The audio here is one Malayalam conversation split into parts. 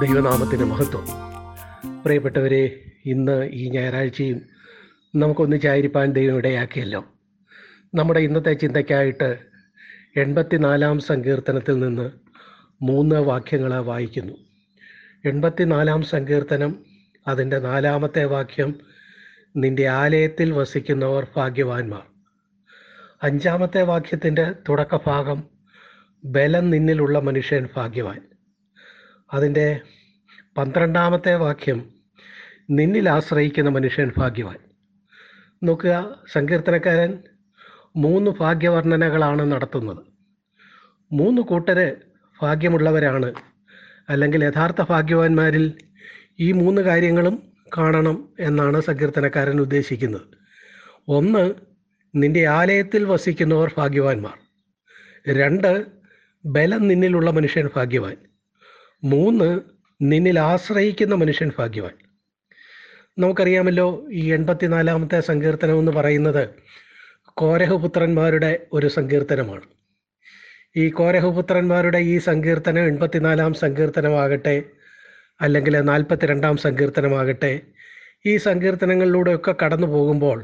ദൈവനാമത്തിന് മഹത്വം. പ്രിയപ്പെട്ടവരെ ഇന്ന് ഈ ഞായറാഴ്ചയും നമുക്കൊന്നിച്ചായിരിക്കാൻ ദൈവം ഇടയാക്കിയല്ലോ. നമ്മുടെ ഇന്നത്തെ ചിന്തയ്ക്കായിട്ട് എൺപത്തിനാലാം സങ്കീർത്തനത്തിൽ നിന്ന് മൂന്ന് വാക്യങ്ങൾ വായിക്കുന്നു. എൺപത്തിനാലാം സങ്കീർത്തനം അതിന്റെ നാലാമത്തെ വാക്യം നിന്റെ ആലയത്തിൽ വസിക്കുന്നവർ ഭാഗ്യവാന്മാർ. അഞ്ചാമത്തെ വാക്യത്തിന്റെ തുടക്കഭാഗം ബലം നിന്നിലുള്ള മനുഷ്യൻ ഭാഗ്യവാൻ. അതിന്റെ പന്ത്രണ്ടാമത്തെ വാക്യം നിന്നിൽ ആശ്രയിക്കുന്ന മനുഷ്യൻ ഭാഗ്യവാൻ. നോക്കുക സങ്കീർത്തനക്കാരൻ മൂന്ന് ഭാഗ്യവർണനകളാണ് നടത്തുന്നത്. മൂന്ന് കൂട്ടര് ഭാഗ്യമുള്ളവരാണ്. അല്ലെങ്കിൽ യഥാർത്ഥ ഭാഗ്യവാന്മാരിൽ ഈ മൂന്ന് കാര്യങ്ങളും കാണണം എന്നാണ് സങ്കീർത്തനക്കാരൻ ഉദ്ദേശിക്കുന്നത്. ഒന്ന് നിന്റെ ആലയത്തിൽ വസിക്കുന്നവർ ഭാഗ്യവാന്മാർ. രണ്ട് ബലം നിന്നിലുള്ള മനുഷ്യൻ ഭാഗ്യവാൻ. മൂന്ന് നിന്നിൽ ആശ്രയിക്കുന്ന മനുഷ്യൻ ഭാഗ്യവാൻ. നമുക്കറിയാമല്ലോ ഈ എൺപത്തിനാലാമത്തെ സങ്കീർത്തനം എന്ന് പറയുന്നത് കോരഹപുത്രന്മാരുടെ ഒരു സങ്കീർത്തനമാണ്. ഈ കോരഹപുത്രന്മാരുടെ ഈ സങ്കീർത്തനം എൺപത്തിനാലാം സങ്കീർത്തനമാകട്ടെ അല്ലെങ്കിൽ നാൽപ്പത്തിരണ്ടാം സങ്കീർത്തനമാകട്ടെ ഈ സങ്കീർത്തനങ്ങളിലൂടെയൊക്കെ കടന്നു പോകുമ്പോൾ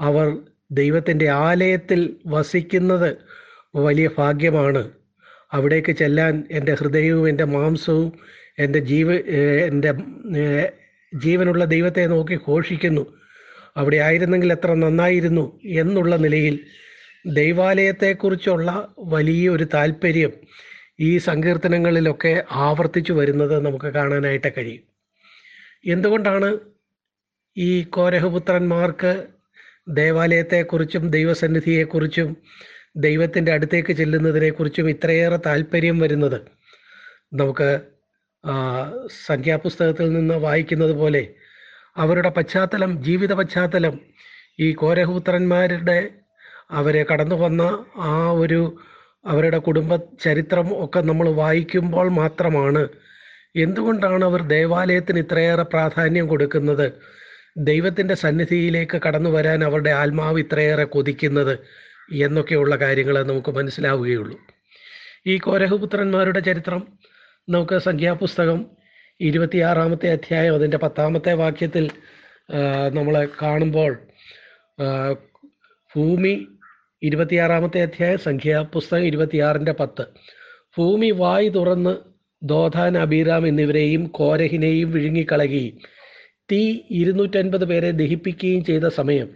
അവർ ദൈവത്തിന്റെ ആലയത്തിൽ വസിക്കുന്നത് വലിയ ഭാഗ്യമാണ് അവിടേക്ക് ചെല്ലാൻ എന്റെ ഹൃദയവും എന്റെ മാംസവും എന്റെ ജീവ എന്റെ ജീവനുള്ള ദൈവത്തെ നോക്കി ഘോഷിക്കുന്നു. അവിടെ ആയിരുന്നെങ്കിൽ എത്ര നന്നായിരുന്നു എന്നുള്ള നിലയിൽ ദൈവാലയത്തെക്കുറിച്ചുള്ള വലിയൊരു താല്പര്യം ഈ സങ്കീർത്തനങ്ങളിലൊക്കെ ആവർത്തിച്ചു വരുന്നത് നമുക്ക് കാണാനായിട്ട് കഴിയും. എന്തുകൊണ്ടാണ് ഈ കോരഹപുത്രന്മാർക്ക് ദേവാലയത്തെക്കുറിച്ചും ദൈവസന്നിധിയെക്കുറിച്ചും ദൈവത്തിന്റെ അടുത്തേക്ക് ചെല്ലുന്നതിനെക്കുറിച്ചും ഇത്രയേറെ താല്പര്യം വരുന്നത്. നമുക്ക് സംഖ്യാപുസ്തകത്തിൽ നിന്ന് വായിക്കുന്നത് പോലെ അവരുടെ പശ്ചാത്തലം ജീവിത പശ്ചാത്തലം ഈ കോരഹൂത്രന്മാരുടെ അവരെ കടന്നു വന്ന ആ ഒരു അവരുടെ കുടുംബ ചരിത്രം ഒക്കെ നമ്മൾ വായിക്കുമ്പോൾ മാത്രമാണ് എന്തുകൊണ്ടാണ് അവർ ദേവാലയത്തിന് ഇത്രയേറെ പ്രാധാന്യം കൊടുക്കുന്നത്? ദൈവത്തിന്റെ സന്നിധിയിലേക്ക് കടന്നു വരാൻ അവരുടെ ആത്മാവ് ഇത്രയേറെ കൊതിക്കുന്നത്? എന്നൊക്കെയുള്ള കാര്യങ്ങൾ നമുക്ക് മനസ്സിലാവുകയുള്ളൂ. ഈ കോരഹുപുത്രന്മാരുടെ ചരിത്രം നമുക്ക് സംഖ്യാപുസ്തകം ഇരുപത്തിയാറാമത്തെ അധ്യായം അതിന്റെ പത്താമത്തെ വാക്യത്തിൽ നമ്മൾ കാണുമ്പോൾ ഭൂമി ഇരുപത്തിയാറാമത്തെ അധ്യായം സംഖ്യാപുസ്തകം ഇരുപത്തിയാറിന്റെ പത്ത്. ഭൂമി വായി തുറന്ന് ദോധാൻ അബീറാം എന്നിവരെയും കോരഹിനെയും വിഴുങ്ങിക്കളയുകയും തീ ഇരുന്നൂറ്റൻപത് പേരെ ദഹിപ്പിക്കുകയും ചെയ്ത സമയം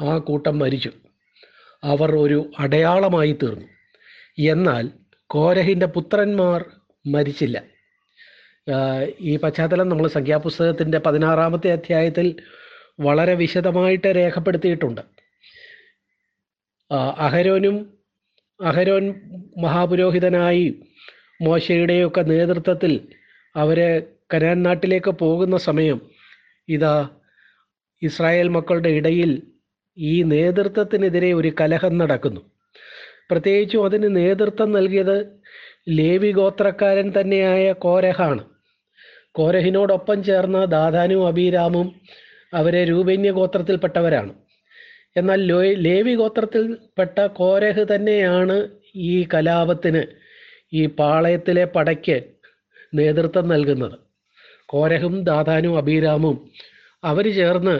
ആ കൂട്ടം മരിച്ചു. അവർ ഒരു അടയാളമായി തീർന്നു. എന്നാൽ കോരഹിന്റെ പുത്രന്മാർ മരിച്ചില്ല. ഈ പശ്ചാത്തലം നമ്മൾ സംഖ്യാപുസ്തകത്തിന്റെ പതിനാറാമത്തെ അധ്യായത്തിൽ വളരെ വിശദമായിട്ട് രേഖപ്പെടുത്തിയിട്ടുണ്ട്. അഹരോനും അഹരോൻ മഹാപുരോഹിതനായി മോശയുടെയൊക്കെ നേതൃത്വത്തിൽ അവരെ കനാൻ നാട്ടിലേക്ക് പോകുന്ന സമയം ഇതാ ഇസ്രായേൽ മക്കളുടെ ഇടയിൽ ഈ നേതൃത്വത്തിനെതിരെ ഒരു കലഹം നടക്കുന്നു. പ്രത്യേകിച്ചും അതിന് നേതൃത്വം നൽകിയത് ലേവി ഗോത്രക്കാരൻ തന്നെയായ കോരഹാണ്. കോരഹിനോടൊപ്പം ചേർന്ന ദാദാനും അബീരാമും അവരെ രൂപന്യ ഗോത്രത്തിൽപ്പെട്ടവരാണ്. എന്നാൽ ലോ ലേവി ഗോത്രത്തിൽപ്പെട്ട കോരഹ് തന്നെയാണ് ഈ കലാപത്തിന് ഈ പാളയത്തിലെ പടയ്ക്ക് നേതൃത്വം നൽകുന്നത്. കോരഹും ദാദാനും അബീരാമും അവർ ചേർന്ന്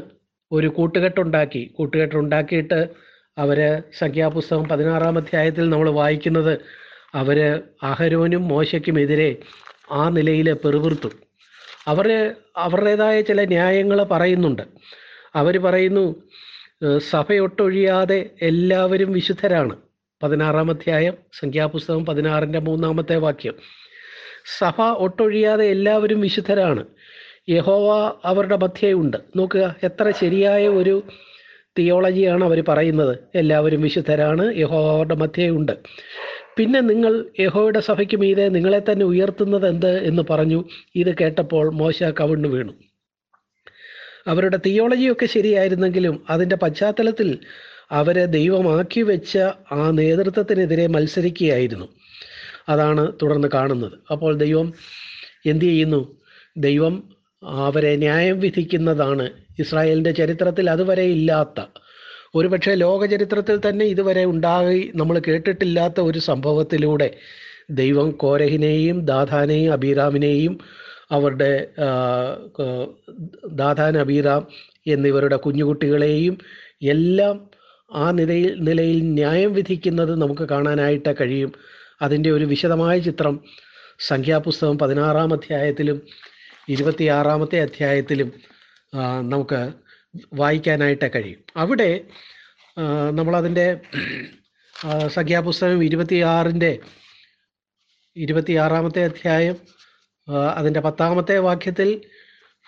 ഒരു കൂട്ടുകെട്ടുണ്ടാക്കി. കൂട്ടുകെട്ടുണ്ടാക്കിയിട്ട് അവർ സംഖ്യാപുസ്തകം പതിനാറാം അധ്യായത്തിൽ നമ്മൾ വായിക്കുന്നത് അവർ അഹരോനും മോശയ്ക്കുമെതിരെ ആ നിലയിൽ പെറുവിർത്തു അവർ അവരുടേതായ ചില ന്യായങ്ങൾ പറയുന്നുണ്ട്. അവർ പറയുന്നു സഭയൊട്ടൊഴിയാതെ എല്ലാവരും വിശുദ്ധരാണ്. പതിനാറാം അധ്യായം സംഖ്യാപുസ്തകം പതിനാറിന്റെ മൂന്നാമത്തെ വാക്യം. സഭ ഒട്ടൊഴിയാതെ എല്ലാവരും വിശുദ്ധരാണ്. യഹോവ അവരുടെ മധ്യയുണ്ട് നോക്കുക എത്ര ശരിയായ ഒരു തിയോളജിയാണ് അവർ പറയുന്നത്. എല്ലാവരും വിശുദ്ധരാണ് യഹോവ അവരുടെ മധ്യയുണ്ട് പിന്നെ നിങ്ങൾ യഹോയുടെ സഭയ്ക്ക് മീതെ നിങ്ങളെ തന്നെ ഉയർത്തുന്നത് എന്ത് എന്ന് പറഞ്ഞു. ഇത് കേട്ടപ്പോൾ മോശ കവിണ്ണു വീണു. അവരുടെ തിയോളജിയൊക്കെ ശരിയായിരുന്നെങ്കിലും അതിന്റെ പശ്ചാത്തലത്തിൽ അവരെ ദൈവമാക്കി വെച്ച ആ നേതൃത്വത്തിനെതിരെ മത്സരിക്കുകയായിരുന്നു. അതാണ് തുടർന്ന് കാണുന്നത്. അപ്പോൾ ദൈവം എന്തു ചെയ്യുന്നു? ദൈവം അവരെ ന്യായം വിധിക്കുന്നതാണ്. ഇസ്രായേലിന്റെ ചരിത്രത്തിൽ അതുവരെ ഇല്ലാത്ത. ഒരുപക്ഷെ ലോക ചരിത്രത്തിൽ തന്നെ ഇതുവരെ ഉണ്ടായി നമ്മൾ കേട്ടിട്ടില്ലാത്ത ഒരു സംഭവത്തിലൂടെ ദൈവം കോരഹിനെയും ദാഥാനെയും അബീറാമിനെയും അവരുടെ ദാഥാൻ അബീറാം എന്നിവരുടെ കുഞ്ഞുകുട്ടികളെയും എല്ലാം ആ നിലയിൽ നിലയിൽ ന്യായം വിധിക്കുന്നത് നമുക്ക് കാണാനായിട്ട് കഴിയും. അതിന്റെ ഒരു വിശദമായ ചിത്രം സംഖ്യാപുസ്തകം പതിനാറാം അധ്യായത്തിലും ഇരുപത്തിയാറാമത്തെ അധ്യായത്തിലും നമുക്ക് വായിക്കാനായിട്ട് കഴിയും. അവിടെ നമ്മളതിന്റെ സഖ്യാപുസ്തകം ഇരുപത്തിയാറിന്റെ ഇരുപത്തിയാറാമത്തെ അധ്യായം അതിന്റെ പത്താമത്തെ വാക്യത്തിൽ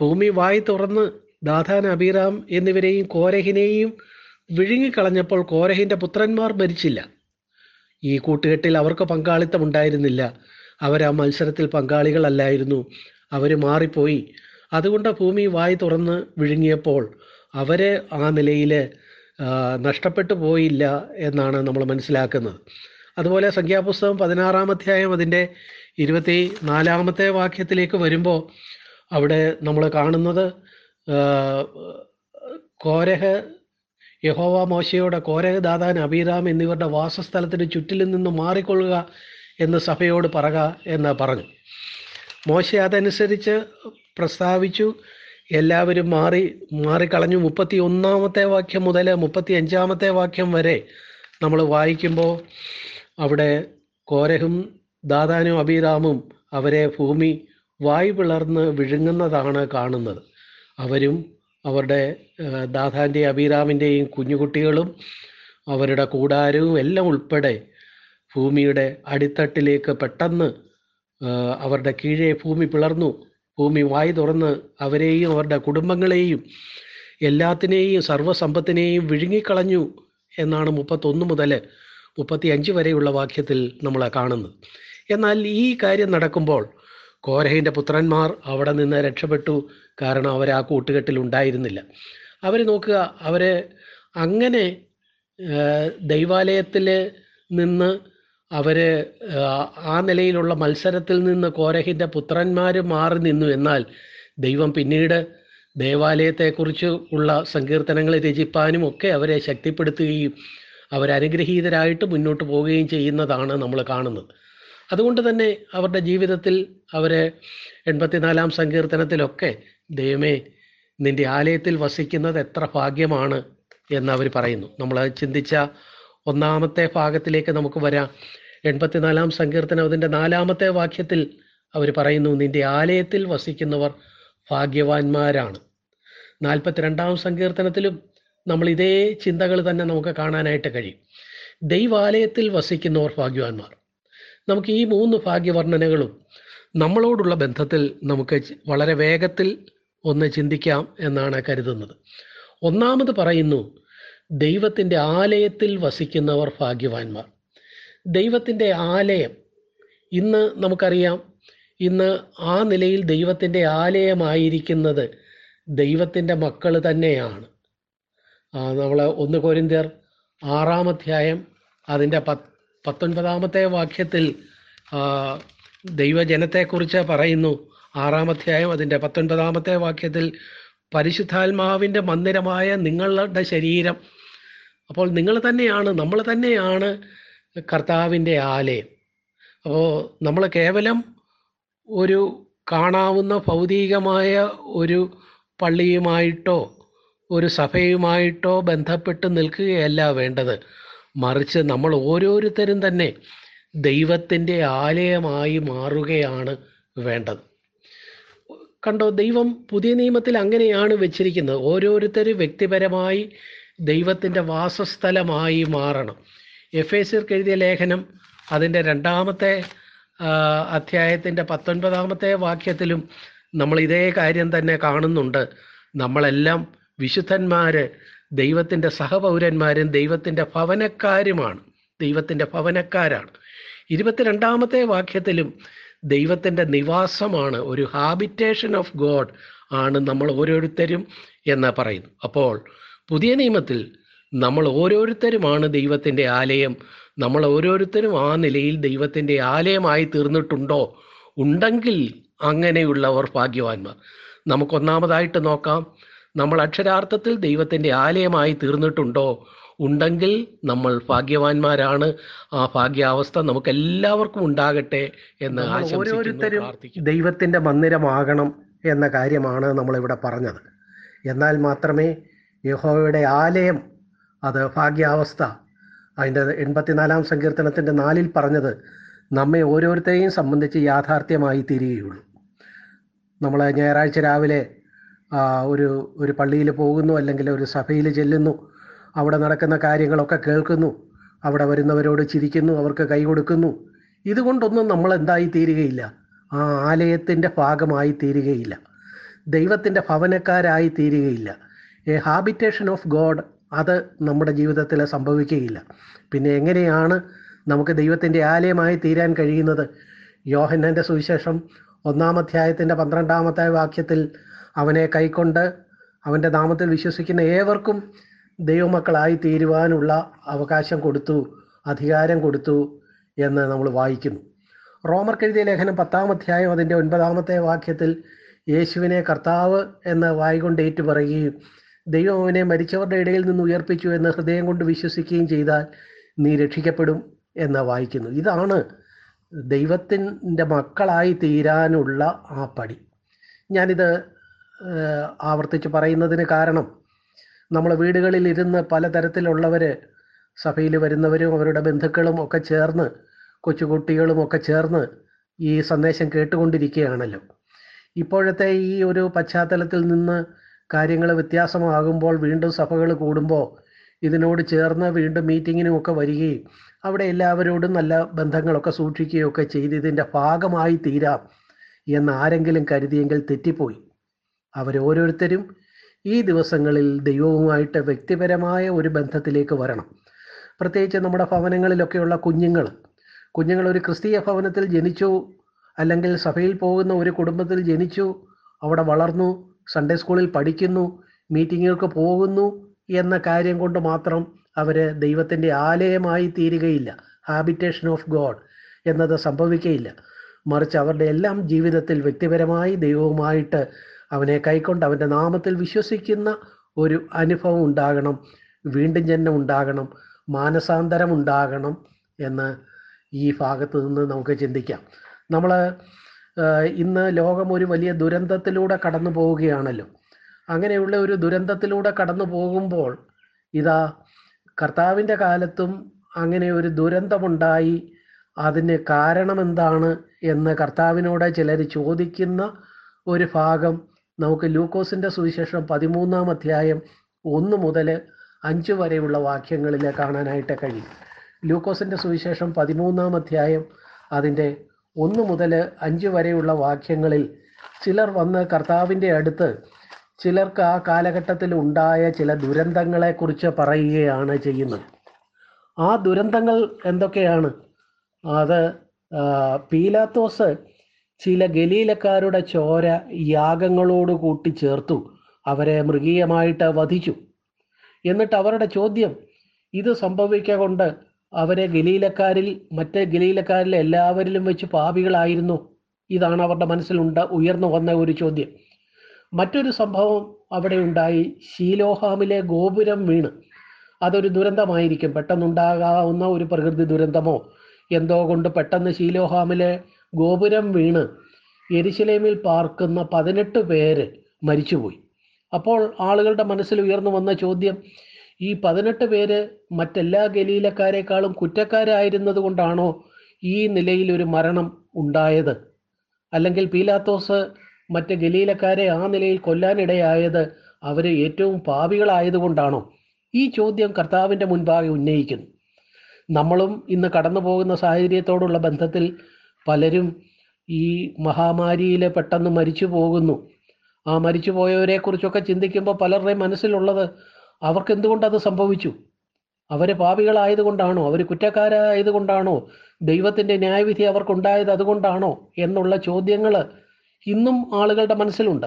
ഭൂമി വായി തുറന്ന് ദാഥാൻ അബീറാം എന്നിവരെയും കോരഹിനെയും വിഴുങ്ങിക്കളഞ്ഞപ്പോൾ കോരഹിന്റെ പുത്രന്മാർ മരിച്ചില്ല. ഈ കൂട്ടുകെട്ടിൽ അവർക്ക് പങ്കാളിത്തം ഉണ്ടായിരുന്നില്ല. അവർ ആ മത്സരത്തിൽ പങ്കാളികളല്ലായിരുന്നു. അവർ മാറിപ്പോയി. അതുകൊണ്ട് ഭൂമി വായി തുറന്ന് വിഴുങ്ങിയപ്പോൾ അവരെ ആ നിലയിൽ നഷ്ടപ്പെട്ടു പോയില്ല എന്നാണ് നമ്മൾ മനസ്സിലാക്കുന്നത്. അതുപോലെ സംഖ്യാപുസ്തകം പതിനാറാം അധ്യായം അതിന്റെ ഇരുപത്തി നാലാമത്തെ വാക്യത്തിലേക്ക് വരുമ്പോൾ അവിടെ നമ്മൾ കാണുന്നത് കോരഹ യഹോവ മോശയോടെ കോരഹ് ദാദാൻ അബീറാം എന്നിവരുടെ വാസസ്ഥലത്തിന് ചുറ്റിലും നിന്ന് മാറിക്കൊള്ളുക എന്ന് സഭയോട് പറക എന്ന് പറഞ്ഞു. മോശ അതനുസരിച്ച് പ്രസ്താവിച്ചു. എല്ലാവരും മാറി മാറിക്കളഞ്ഞു. മുപ്പത്തി ഒന്നാമത്തെ വാക്യം മുതൽ മുപ്പത്തി അഞ്ചാമത്തെ വാക്യം വരെ നമ്മൾ വായിക്കുമ്പോൾ അവിടെ കോരഹും ദാദാനും അബീറാമും അവരെ ഭൂമി വായു പിളർന്ന് വിഴുങ്ങുന്നതാണ് കാണുന്നത്. അവരും അവരുടെ ദാദാന്റെയും ദാദാന്റെ അബീറാമിന്റെയും കുഞ്ഞുകുട്ടികളും അവരുടെ കൂടാരവും എല്ലാം ഉൾപ്പെടെ ഭൂമിയുടെ അടിത്തട്ടിലേക്ക് പെട്ടെന്ന് അവരുടെ കീഴെ ഭൂമി പിളർന്നു. ഭൂമി വായി തുറന്ന് അവരെയും അവരുടെ കുടുംബങ്ങളെയും എല്ലാത്തിനെയും സർവസമ്പത്തിനെയും വിഴുങ്ങിക്കളഞ്ഞു എന്നാണ് മുപ്പത്തൊന്ന് മുതൽ മുപ്പത്തി അഞ്ച് വരെയുള്ള വാക്യത്തിൽ നമ്മൾ കാണുന്നത്. എന്നാൽ ഈ കാര്യം നടക്കുമ്പോൾ കോരഹിന്റെ പുത്രന്മാർ അവിടെ നിന്ന് രക്ഷപ്പെട്ടു. കാരണം അവർ ആ കൂട്ടുകെട്ടിൽ ഉണ്ടായിരുന്നില്ല. അവർ നോക്കുക അവർ അങ്ങനെ ദൈവാലയത്തിൽ നിന്ന് അവർ ആ നിലയിലുള്ള മത്സരത്തിൽ നിന്ന് കോരഹിന്റെ പുത്രന്മാർ മാറി നിന്നു എന്നാൽ ദൈവം പിന്നീട് ദേവാലയത്തെക്കുറിച്ച് ഉള്ള സങ്കീർത്തനങ്ങൾ രചിപ്പാനും ഒക്കെ അവരെ ശക്തിപ്പെടുത്തുകയും അവരനുഗ്രഹീതരായിട്ട് മുന്നോട്ട് പോവുകയും ചെയ്യുന്നതാണ് നമ്മൾ കാണുന്നത്. അതുകൊണ്ട് തന്നെ അവരുടെ ജീവിതത്തിൽ അവർ എൺപത്തിനാലാം സങ്കീർത്തനത്തിലൊക്കെ ദൈവമേ നിന്റെ ആലയത്തിൽ വസിക്കുന്നത് എത്ര ഭാഗ്യമാണ് എന്നവർ പറയുന്നു. നമ്മൾ ചിന്തിച്ച ഒന്നാമത്തെ ഭാഗത്തിലേക്ക് നമുക്ക് വരാം. എൺപത്തിനാലാം സങ്കീർത്തനം അതിന്റെ നാലാമത്തെ വാക്യത്തിൽ അവർ പറയുന്നു നിന്റെ ആലയത്തിൽ വസിക്കുന്നവർ ഭാഗ്യവാന്മാരാണ്. നാൽപ്പത്തിരണ്ടാം സങ്കീർത്തനത്തിലും നമ്മൾ ഇതേ ചിന്തകൾ തന്നെ നമുക്ക് കാണാനായിട്ട് കഴിയും. ദൈവാലയത്തിൽ വസിക്കുന്നവർ ഭാഗ്യവാന്മാർ. നമുക്ക് ഈ മൂന്ന് ഭാഗ്യവർണനകളും നമ്മളോടുള്ള ബന്ധത്തിൽ നമുക്ക് വളരെ വേഗത്തിൽ ഒന്ന് ചിന്തിക്കാം എന്നാണ് കരുതുന്നത്. ഒന്നാമത് പറയുന്നു ദൈവത്തിന്റെ ആലയത്തിൽ വസിക്കുന്നവർ ഭാഗ്യവാന്മാർ. ദൈവത്തിന്റെ ആലയം. ഇന്ന് നമുക്കറിയാം ഇന്ന് ആ നിലയിൽ ദൈവത്തിന്റെ ആലയമായിരിക്കുന്നത് ദൈവത്തിന്റെ മക്കൾ തന്നെയാണ്. നമ്മൾ ഒന്ന് കോരിന്തിയർ ആറാം അധ്യായം അതിന്റെ പത്ത് പത്തൊൻപതാമത്തെ വാക്യത്തിൽ ദൈവജനത്തെക്കുറിച്ച് പറയുന്നു. ആറാം അധ്യായം അതിന്റെ പത്തൊൻപതാമത്തെ വാക്യത്തിൽ പരിശുദ്ധാത്മാവിന്റെ മന്ദിരമായ നിങ്ങളുടെ ശരീരം. അപ്പോൾ നിങ്ങൾ തന്നെയാണ് നമ്മൾ തന്നെയാണ് കർത്താവിന്റെ ആലയം. അപ്പോൾ നമ്മൾ കേവലം ഒരു കാണാവുന്ന ഭൗതികമായ ഒരു പള്ളിയുമായിട്ടോ ഒരു സഭയുമായിട്ടോ ബന്ധപ്പെട്ട് നിൽക്കുകയല്ല വേണ്ടത്. മറിച്ച് നമ്മൾ ഓരോരുത്തരും തന്നെ ദൈവത്തിന്റെ ആലയമായി മാറുകയാണ് വേണ്ടത്. കണ്ടോ ദൈവം പുതിയ നിയമത്തിൽ അങ്ങനെയാണ് വെച്ചിരിക്കുന്നത്. ഓരോരുത്തർ വ്യക്തിപരമായി ദൈവത്തിന്റെ വാസസ്ഥലമായി മാറണം. എഫ് എസിർക്ക് എഴുതിയ ലേഖനം അതിന്റെ രണ്ടാമത്തെ അധ്യായത്തിന്റെ പത്തൊൻപതാമത്തെ വാക്യത്തിലും നമ്മൾ ഇതേ കാര്യം തന്നെ കാണുന്നുണ്ട്. നമ്മളെല്ലാം വിശുദ്ധന്മാർ ദൈവത്തിന്റെ സഹപൗരന്മാരും ദൈവത്തിന്റെ ഭവനക്കാരുമാണ്. ദൈവത്തിന്റെ ഭവനക്കാരാണ്. ഇരുപത്തിരണ്ടാമത്തെ വാക്യത്തിലും ദൈവത്തിന്റെ നിവാസമാണ് ഒരു ഹാബിറ്റേഷൻ ഓഫ് ഗോഡ് ആണ് നമ്മൾ ഓരോരുത്തരും എന്ന് പറയുന്നു. അപ്പോൾ പുതിയ നിയമത്തിൽ നമ്മൾ ഓരോരുത്തരുമാണ് ദൈവത്തിന്റെ ആലയം. നമ്മൾ ഓരോരുത്തരും ആ നിലയിൽ ദൈവത്തിന്റെ ആലയമായി തീർന്നിട്ടുണ്ടോ? ഉണ്ടെങ്കിൽ അങ്ങനെയുള്ളവർ ഭാഗ്യവാന്മാർ. നമുക്കൊന്നാമതായിട്ട് നോക്കാം. നമ്മൾ അക്ഷരാർത്ഥത്തിൽ ദൈവത്തിന്റെ ആലയമായി തീർന്നിട്ടുണ്ടോ? ഉണ്ടെങ്കിൽ നമ്മൾ ഭാഗ്യവാന്മാരാണ്. ആ ഭാഗ്യാവസ്ഥ നമുക്ക് എല്ലാവർക്കും ഉണ്ടാകട്ടെ എന്ന് ഓരോരുത്തരും ദൈവത്തിന്റെ മന്ദിരമാകണം എന്ന കാര്യമാണ് നമ്മളിവിടെ പറഞ്ഞത്. എന്നാൽ മാത്രമേ യഹോയുടെ ആലയം അത് ഭാഗ്യാവസ്ഥ. അതിന്റെ എൺപത്തിനാലാം സങ്കീർത്തനത്തിന്റെ നാലിൽ പറഞ്ഞത് നമ്മെ ഓരോരുത്തരെയും സംബന്ധിച്ച് യാഥാർത്ഥ്യമായി തീരുകയുള്ളൂ. നമ്മൾ ഞായറാഴ്ച രാവിലെ ഒരു ഒരു പള്ളിയിൽ പോകുന്നു അല്ലെങ്കിൽ ഒരു സഭയിൽ ചെല്ലുന്നു അവിടെ നടക്കുന്ന കാര്യങ്ങളൊക്കെ കേൾക്കുന്നു അവിടെ വരുന്നവരോട് ചിരിക്കുന്നു അവർക്ക് കൈ കൊടുക്കുന്നു. ഇതുകൊണ്ടൊന്നും നമ്മൾ എന്തായി തീരുകയില്ല. ആ ആലയത്തിന്റെ ഭാഗമായി തീരുകയില്ല. ദൈവത്തിന്റെ ഭവനക്കാരായി തീരുകയില്ല. എ ഹാബിറ്റേഷൻ ഓഫ് ഗോഡ് അത് നമ്മുടെ ജീവിതത്തിൽ സംഭവിക്കുകയില്ല. പിന്നെ എങ്ങനെയാണ് നമുക്ക് ദൈവത്തിന്റെ ആലയമായി തീരാൻ കഴിയുന്നത്? യോഹന്നന്റെ സുവിശേഷം ഒന്നാം അധ്യായത്തിന്റെ പന്ത്രണ്ടാമത്തെ വാക്യത്തിൽ അവനെ കൈക്കൊണ്ട് അവന്റെ നാമത്തിൽ വിശ്വസിക്കുന്ന ഏവർക്കും ദൈവമക്കളായി തീരുവാനുള്ള അവകാശം കൊടുത്തു അധികാരം കൊടുത്തു എന്ന് നമ്മൾ വായിക്കുന്നു. റോമർ കെഴുതിയ ലേഖനം പത്താം അധ്യായം അതിന്റെ ഒൻപതാമത്തെ വാക്യത്തിൽ യേശുവിനെ കർത്താവ് എന്ന് വായികൊണ്ട് ഏറ്റു പറയുകയും ദൈവം അവനെ മരിച്ചവരുടെ ഇടയിൽ നിന്ന് ഉയർപ്പിച്ചു എന്ന് ഹൃദയം കൊണ്ട് വിശ്വസിക്കുകയും ചെയ്താൽ നീ രക്ഷിക്കപ്പെടും എന്ന് വായിക്കുന്നു. ഇതാണ് ദൈവത്തിന്റെ മക്കളായി തീരാനുള്ള ആ പടി. ഞാനിത് ആവർത്തിച്ച് പറയുന്നതിന് കാരണം നമ്മൾ വീടുകളിൽ ഇരുന്ന് പലതരത്തിലുള്ളവർ സഭയിൽ വരുന്നവരും അവരുടെ ബന്ധുക്കളും ഒക്കെ ചേർന്ന് കൊച്ചുകുട്ടികളും ഒക്കെ ചേർന്ന് ഈ സന്ദേശം കേട്ടുകൊണ്ടിരിക്കുകയാണല്ലോ. ഇപ്പോഴത്തെ ഈ ഒരു പശ്ചാത്തലത്തിൽ നിന്ന് കാര്യങ്ങൾ വ്യത്യാസമാകുമ്പോൾ വീണ്ടും സഭകൾ കൂടുമ്പോൾ ഇതിനോട് ചേർന്ന് വീണ്ടും മീറ്റിങ്ങിനും ഒക്കെ വരികയും അവിടെ എല്ലാവരോടും നല്ല ബന്ധങ്ങളൊക്കെ സൂക്ഷിക്കുകയൊക്കെ ചെയ്ത് ഇതിന്റെ ഭാഗമായി തീരാം എന്ന് ആരെങ്കിലും കരുതിയെങ്കിൽ തെറ്റിപ്പോയി. അവരോരോരുത്തരും ഈ ദിവസങ്ങളിൽ ദൈവവുമായിട്ട് വ്യക്തിപരമായ ഒരു ബന്ധത്തിലേക്ക് വരണം. പ്രത്യേകിച്ച് നമ്മുടെ ഭവനങ്ങളിലൊക്കെയുള്ള കുഞ്ഞുങ്ങൾ. കുഞ്ഞുങ്ങൾ ഒരു ക്രിസ്തീയ ഭവനത്തിൽ ജനിച്ചു അല്ലെങ്കിൽ സഭയിൽ പോകുന്ന ഒരു കുടുംബത്തിൽ ജനിച്ചു അവിടെ വളർന്നു സൺഡേ സ്കൂളിൽ പഠിക്കുന്നു മീറ്റിങ്ങുകൾക്ക് പോകുന്നു എന്ന കാര്യം കൊണ്ട് മാത്രം അവർ ദൈവത്തിന്റെ ആലയമായി തീരുകയില്ല. ഹാബിറ്റേഷൻ ഓഫ് ഗോഡ് എന്നത് സംഭവിക്കുകയില്ല. മറിച്ച് അവരുടെ എല്ലാം ജീവിതത്തിൽ വ്യക്തിപരമായി ദൈവവുമായിട്ട് അവനെ കൈക്കൊണ്ട് അവന്റെ നാമത്തിൽ വിശ്വസിക്കുന്ന ഒരു അനുഭവം ഉണ്ടാകണം വീണ്ടും ജന്മം ഉണ്ടാകണം മാനസാന്തരം ഉണ്ടാകണം എന്ന് ഈ ഭാഗത്ത് നിന്ന് നമുക്ക് ചിന്തിക്കാം. നമ്മൾ ഇന്ന് ലോകം ഒരു വലിയ ദുരന്തത്തിലൂടെ കടന്നു പോവുകയാണല്ലോ. അങ്ങനെയുള്ള ഒരു ദുരന്തത്തിലൂടെ കടന്നു പോകുമ്പോൾ ഇതാ കർത്താവിന്റെ കാലത്തും അങ്ങനെ ഒരു ദുരന്തമുണ്ടായി. അതിന് കാരണം എന്താണ് എന്ന് കർത്താവിനോട് ചിലർ ചോദിക്കുന്ന ഒരു ഭാഗം നമുക്ക് ലൂക്കോസിന്റെ സുവിശേഷം പതിമൂന്നാം അധ്യായം ഒന്ന് മുതൽ അഞ്ച് വരെയുള്ള വാക്യങ്ങളിൽ കാണാനായിട്ട് കഴിയും. ലൂക്കോസിന്റെ സുവിശേഷം പതിമൂന്നാം അധ്യായം അതിന്റെ ഒന്ന് മുതൽ അഞ്ച് വരെയുള്ള വാക്യങ്ങളിൽ ചിലർ വന്ന് കർത്താവിന്റെ അടുത്ത് ചിലർക്ക് ആ കാലഘട്ടത്തിൽ ഉണ്ടായ ചില ദുരന്തങ്ങളെക്കുറിച്ച് പറയുകയാണ് ചെയ്യുന്നത്. ആ ദുരന്തങ്ങൾ എന്തൊക്കെയാണ്? അത് പീലാത്തോസ് ചില ഗലീലക്കാരുടെ ചോര യാഗങ്ങളോട് കൂട്ടി ചേർത്തു. അവരെ മൃഗീയമായിട്ട് വധിച്ചു. എന്നിട്ട് അവരുടെ ചോദ്യം ഇത് സംഭവിക്ക കൊണ്ട് അവരെ ഗലീലക്കാരിൽ മറ്റേ ഗലീലക്കാരിൽ എല്ലാവരിലും വെച്ച് പാപികളായിരുന്നു. ഇതാണ് അവരുടെ മനസ്സിലുണ്ട ഉയർന്നു വന്ന ഒരു ചോദ്യം. മറ്റൊരു സംഭവം അവിടെ ഉണ്ടായി. ശീലോഹാമിലെ ഗോപുരം വീണ്. അതൊരു ദുരന്തമായിരിക്കും. പെട്ടെന്നുണ്ടാകാവുന്ന ഒരു പ്രകൃതി ദുരന്തമോ? എന്തോ കൊണ്ട് പെട്ടെന്ന് ശീലോഹാമിലെ ഗോപുരം വീണ് എരിശിലേമിൽ പാർക്കുന്ന പതിനെട്ട് പേര് മരിച്ചുപോയി. അപ്പോൾ ആളുകളുടെ മനസ്സിൽ ഉയർന്നു വന്ന ചോദ്യം ഈ പതിനെട്ട് പേര് മറ്റെല്ലാ ഗലീലക്കാരെക്കാളും കുറ്റക്കാരായിരുന്നത് കൊണ്ടാണോ ഈ നിലയിൽ ഒരു മരണം ഉണ്ടായത്? അല്ലെങ്കിൽ പീലാത്തോസ് മറ്റ് ഗലീലക്കാരെ ആ നിലയിൽ കൊല്ലാനിടയായത് അവർ ഏറ്റവും പാപികളായതുകൊണ്ടാണോ ഈ ചോദ്യം കർത്താവിന്റെ മുൻപാകെ ഉന്നയിക്കുന്നു. നമ്മളും ഇന്ന് കടന്നു പോകുന്ന സാഹചര്യത്തോടുള്ള ബന്ധത്തിൽ പലരും ഈ മഹാമാരിയിൽ പെട്ടെന്ന് മരിച്ചു പോകുന്നു. ആ മരിച്ചു പോയവരെ കുറിച്ചൊക്കെ ചിന്തിക്കുമ്പോൾ പലരുടെയും മനസ്സിലുള്ളത് അവർക്ക് എന്തുകൊണ്ട് അത് സംഭവിച്ചു? അവർ പാപികളായതുകൊണ്ടാണോ? അവർ കുറ്റക്കാരായതുകൊണ്ടാണോ? ദൈവത്തിന്റെ ന്യായവിധി അവർക്കുണ്ടായത് അതുകൊണ്ടാണോ? എന്നുള്ള ചോദ്യങ്ങൾ ഇന്നും ആളുകളുടെ മനസ്സിലുണ്ട്.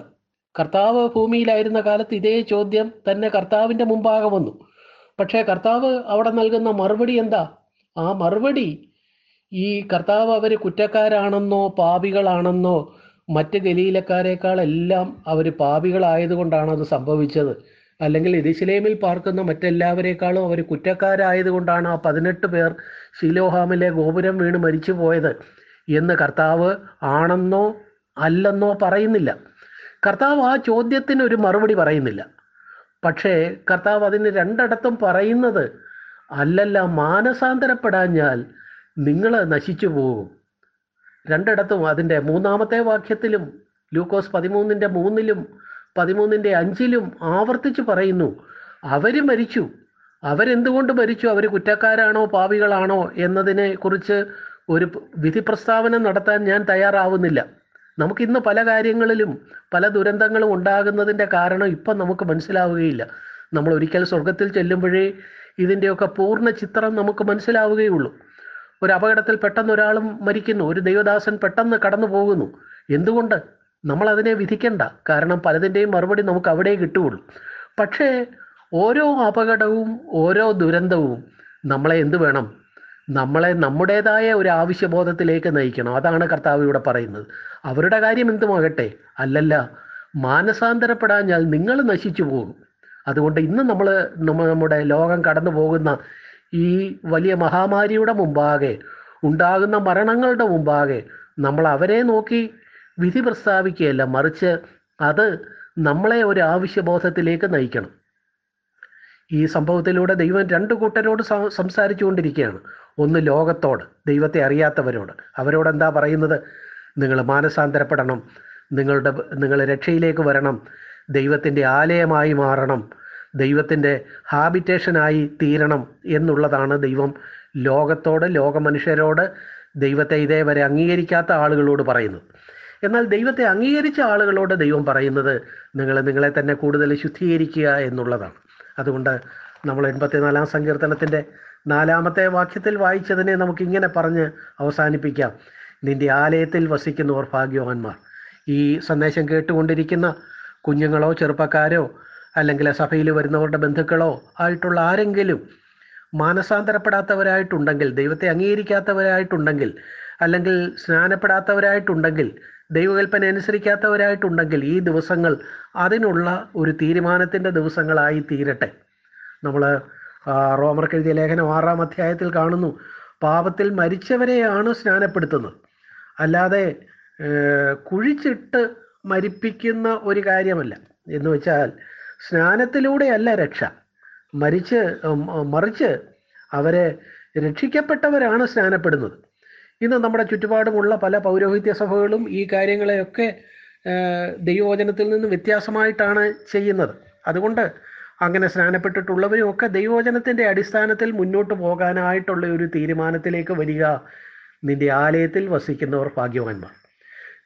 കർത്താവ് ഭൂമിയിലായിരുന്ന കാലത്ത് ഇതേ ചോദ്യം തന്നെ കർത്താവിന്റെ മുമ്പാകെ വന്നു. പക്ഷേ കർത്താവ് അവിടെ നൽകുന്ന മറുപടി എന്താ? ആ മറുപടി ഈ കർത്താവ് അവർ കുറ്റക്കാരാണെന്നോ പാപികളാണെന്നോ മറ്റ് ഗലീലക്കാരെക്കാളെല്ലാം അവർ പാപികളായതുകൊണ്ടാണ് അത് സംഭവിച്ചത്. അല്ലെങ്കിൽ എരിശിലേമിൽ പാർക്കുന്ന മറ്റെല്ലാവരെക്കാളും അവർ കുറ്റക്കാരായതുകൊണ്ടാണ് ആ പതിനെട്ട് പേർ ശിലോഹാമിലെ ഗോപുരം വീണ് മരിച്ചു പോയത് എന്ന് കർത്താവ് ആണെന്നോ അല്ലെന്നോ പറയുന്നില്ല. കർത്താവ് ആ ചോദ്യത്തിന് ഒരു മറുപടി പറയുന്നില്ല. പക്ഷേ കർത്താവ് അതിന് രണ്ടിടത്തും പറയുന്നത് അല്ലല്ല മാനസാന്തരപ്പെടാഞ്ഞാൽ നിങ്ങൾ നശിച്ചു പോകും രണ്ടിടത്തും അതിന്റെ മൂന്നാമത്തെ വാക്യത്തിലും ലൂക്കോസ് പതിമൂന്നിന്റെ മൂന്നിലും പതിമൂന്നിന്റെ അഞ്ചിലും ആവർത്തിച്ച് പറയുന്നു അവർ മരിച്ചു. അവരെന്തുകൊണ്ട് മരിച്ചു? അവർ കുറ്റക്കാരാണോ? പാവികളാണോ? എന്നതിനെ കുറിച്ച് ഒരു വിധി പ്രസ്താവന നടത്താൻ ഞാൻ തയ്യാറാവുന്നില്ല. നമുക്കിന്ന് പല കാര്യങ്ങളിലും പല ദുരന്തങ്ങളും ഉണ്ടാകുന്നതിന്റെ കാരണം ഇപ്പം നമുക്ക് മനസ്സിലാവുകയില്ല. നമ്മൾ ഒരിക്കൽ സ്വർഗത്തിൽ ചെല്ലുമ്പോഴേ ഇതിന്റെയൊക്കെ പൂർണ ചിത്രം നമുക്ക് മനസ്സിലാവുകയുള്ളൂ. ഒരു അപകടത്തിൽ പെട്ടെന്ന് ഒരാളും മരിക്കുന്നു. ഒരു ദൈവദാസൻ പെട്ടെന്ന് കടന്നു പോകുന്നു എന്തുകൊണ്ട്? നമ്മൾ അതിനെ വിധിക്കണ്ട. കാരണം പലതിന്റെയും മറുപടി നമുക്ക് അവിടെ കിട്ടുകയുള്ളൂ. പക്ഷേ ഓരോ അപകടവും ഓരോ ദുരന്തവും നമ്മളെ എന്ത് വേണം? നമ്മളെ നമ്മുടേതായ ഒരു ആവശ്യബോധത്തിലേക്ക് നയിക്കണം. അതാണ് കർത്താവ് ഇവിടെ പറയുന്നത്. അവരുടെ കാര്യം എന്തുമാകട്ടെ? അല്ലല്ല. മാനസാന്തരപ്പെടാഞ്ഞാൽ നിങ്ങൾ നശിച്ചു പോകും. അതുകൊണ്ട് ഇന്ന് നമ്മൾ നമ്മുടെ ലോകം കടന്നു പോകുന്ന ഈ വലിയ മഹാമാരിയുടെ മുമ്പാകെ ഉണ്ടാകുന്ന മരണങ്ങളുടെ മുമ്പാകെ നമ്മൾ അവരെ നോക്കി വിധി പ്രസ്താവിക്കുകയല്ല മറിച്ച് അത് നമ്മളെ ഒരു ആവശ്യബോധത്തിലേക്ക് നയിക്കണം. ഈ സംഭവത്തിലൂടെ ദൈവം രണ്ട് കൂട്ടരോട് സംസാരിച്ചു കൊണ്ടിരിക്കുകയാണ് ഒന്ന് ലോകത്തോട് ദൈവത്തെ അറിയാത്തവരോട്. അവരോട് എന്താ പറയുന്നത്? നിങ്ങൾ മാനസാന്തരപ്പെടണം നിങ്ങളുടെ നിങ്ങൾ രക്ഷയിലേക്ക് വരണം ദൈവത്തിന്റെ ആലയമായി മാറണം ദൈവത്തിന്റെ ഹാബിറ്റേഷനായി തീരണം എന്നുള്ളതാണ് ദൈവം ലോകത്തോട് ലോകമനുഷ്യരോട് ദൈവത്തെ ഇതേവരെ അംഗീകരിക്കാത്ത ആളുകളോട് പറയുന്നത്. എന്നാൽ ദൈവത്തെ അംഗീകരിച്ച ആളുകളോട് ദൈവം പറയുന്നത് നിങ്ങൾ നിങ്ങളെ തന്നെ കൂടുതൽ ശുദ്ധീകരിക്കുക എന്നുള്ളതാണ്. അതുകൊണ്ട് നമ്മൾ എൺപത്തിനാലാം സങ്കീർത്തനത്തിന്റെ നാലാമത്തെ വാക്യത്തിൽ വായിച്ചതിനെ നമുക്ക് ഇങ്ങനെ പറഞ്ഞ് അവസാനിപ്പിക്കാം. നിന്റെ ആലയത്തിൽ വസിക്കുന്നവർ ഭാഗ്യവാന്മാർ. ഈ സന്ദേശം കേട്ടുകൊണ്ടിരിക്കുന്ന കുഞ്ഞുങ്ങളോ ചെറുപ്പക്കാരോ അല്ലെങ്കിൽ സഭയിൽ വരുന്നവരുടെ ബന്ധുക്കളോ ആയിട്ടുള്ള ആരെങ്കിലും മാനസാന്തരപ്പെടാത്തവരായിട്ടുണ്ടെങ്കിൽ ദൈവത്തെ അംഗീകരിക്കാത്തവരായിട്ടുണ്ടെങ്കിൽ അല്ലെങ്കിൽ സ്നാനപ്പെടാത്തവരായിട്ടുണ്ടെങ്കിൽ ദൈവകൽപ്പന അനുസരിക്കാത്തവരായിട്ടുണ്ടെങ്കിൽ ഈ ദിവസങ്ങൾ അതിനുള്ള ഒരു തീരുമാനത്തിന്റെ ദിവസങ്ങളായി തീരട്ടെ. നമ്മൾ റോമർക്ക് എഴുതിയ ലേഖനം ആറാം അധ്യായത്തിൽ കാണുന്നു പാപത്തിൽ മരിച്ചവരെയാണ് സ്നാനപ്പെടുത്തുന്നത്. അല്ലാതെ കുഴിച്ചിട്ട് മരിപ്പിക്കുന്ന ഒരു കാര്യമല്ല. എന്ന് വെച്ചാൽ സ്നാനത്തിലൂടെയല്ല രക്ഷ. മരിച്ച് മറിച്ച് അവരെ രക്ഷിക്കപ്പെട്ടവരാണ് സ്നാനപ്പെടുന്നത്. ഇന്ന് നമ്മുടെ ചുറ്റുപാടുമുള്ള പല പൗരോഹിത്യ സഭകളും ഈ കാര്യങ്ങളെയൊക്കെ ദൈവവചനത്തിൽ നിന്ന് വ്യത്യാസമായിട്ടാണ് ചെയ്യുന്നത്. അതുകൊണ്ട് അങ്ങനെ സ്നാനപ്പെട്ടിട്ടുള്ളവരും ഒക്കെ ദൈവവചനത്തിന്റെ അടിസ്ഥാനത്തിൽ മുന്നോട്ട് പോകാനായിട്ടുള്ള ഒരു തീരുമാനത്തിലേക്ക് വരിക നിന്റെ ആലയത്തിൽ വസിക്കുന്നവർ ഭാഗ്യവാന്മാർ.